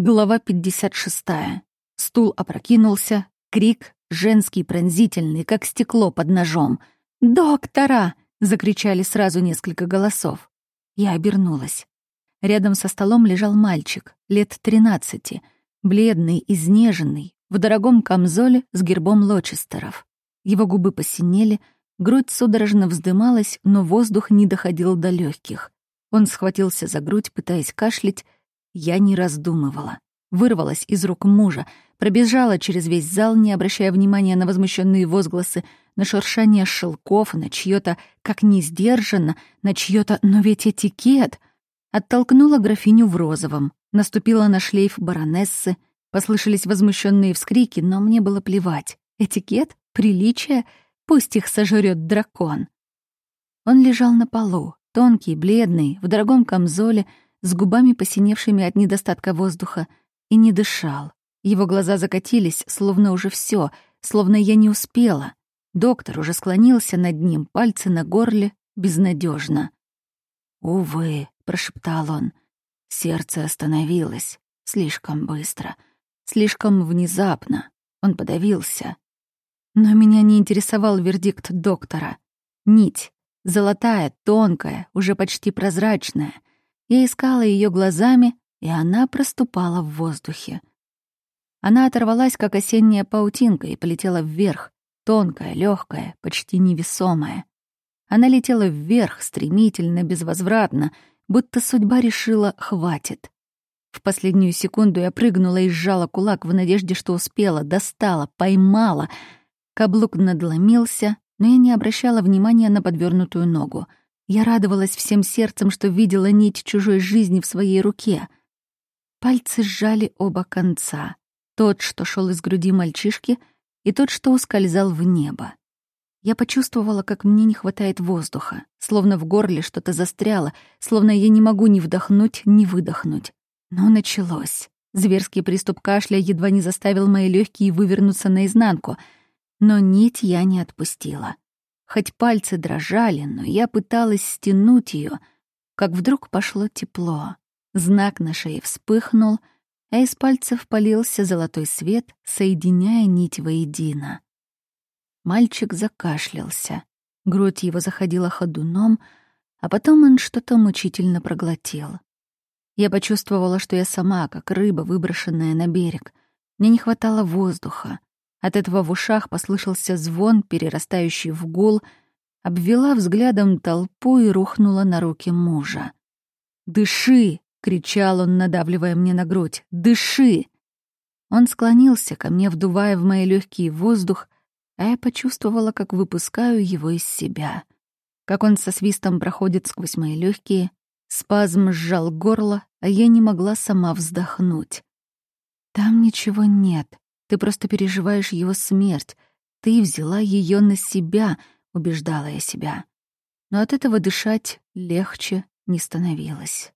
Глава 56. Стул опрокинулся, крик, женский пронзительный, как стекло под ножом. «Доктора!» — закричали сразу несколько голосов. Я обернулась. Рядом со столом лежал мальчик, лет тринадцати, бледный, изнеженный, в дорогом камзоле с гербом Лочестеров. Его губы посинели, грудь судорожно вздымалась, но воздух не доходил до легких. Он схватился за грудь, пытаясь кашлять, я не раздумывала. Вырвалась из рук мужа, пробежала через весь зал, не обращая внимания на возмущенные возгласы, на шуршание шелков, на чьё-то «как не сдержанно», на чьё-то «но ведь этикет». Оттолкнула графиню в розовом, наступила на шлейф баронессы, послышались возмущенные вскрики, но мне было плевать. Этикет? Приличие? Пусть их сожрет дракон. Он лежал на полу, тонкий, бледный, в дорогом камзоле, с губами посиневшими от недостатка воздуха, и не дышал. Его глаза закатились, словно уже все, словно я не успела. Доктор уже склонился над ним, пальцы на горле, безнадежно. «Увы», — прошептал он, — сердце остановилось слишком быстро, слишком внезапно. Он подавился. Но меня не интересовал вердикт доктора. Нить, золотая, тонкая, уже почти прозрачная — я искала ее глазами, и она проступала в воздухе. Она оторвалась, как осенняя паутинка, и полетела вверх, тонкая, легкая, почти невесомая. Она летела вверх, стремительно, безвозвратно, будто судьба решила «хватит». В последнюю секунду я прыгнула и сжала кулак в надежде, что успела, достала, поймала. Каблук надломился, но я не обращала внимания на подвернутую ногу — я радовалась всем сердцем, что видела нить чужой жизни в своей руке. Пальцы сжали оба конца. Тот, что шел из груди мальчишки, и тот, что ускользал в небо. Я почувствовала, как мне не хватает воздуха, словно в горле что-то застряло, словно я не могу ни вдохнуть, ни выдохнуть. Но началось. Зверский приступ кашля едва не заставил мои легкие вывернуться наизнанку, но нить я не отпустила. Хоть пальцы дрожали, но я пыталась стянуть ее, как вдруг пошло тепло. Знак на шее вспыхнул, а из пальцев полился золотой свет, соединяя нить воедино. Мальчик закашлялся. Грудь его заходила ходуном, а потом он что-то мучительно проглотил. Я почувствовала, что я сама, как рыба, выброшенная на берег. Мне не хватало воздуха. От этого в ушах послышался звон, перерастающий в гул, обвела взглядом толпу и рухнула на руки мужа. «Дыши!» — кричал он, надавливая мне на грудь. «Дыши!» Он склонился ко мне, вдувая в мои легкие воздух, а я почувствовала, как выпускаю его из себя. Как он со свистом проходит сквозь мои легкие, спазм сжал горло, а я не могла сама вздохнуть. «Там ничего нет», ты просто переживаешь его смерть. Ты взяла ее на себя, убеждала я себя. Но от этого дышать легче не становилось.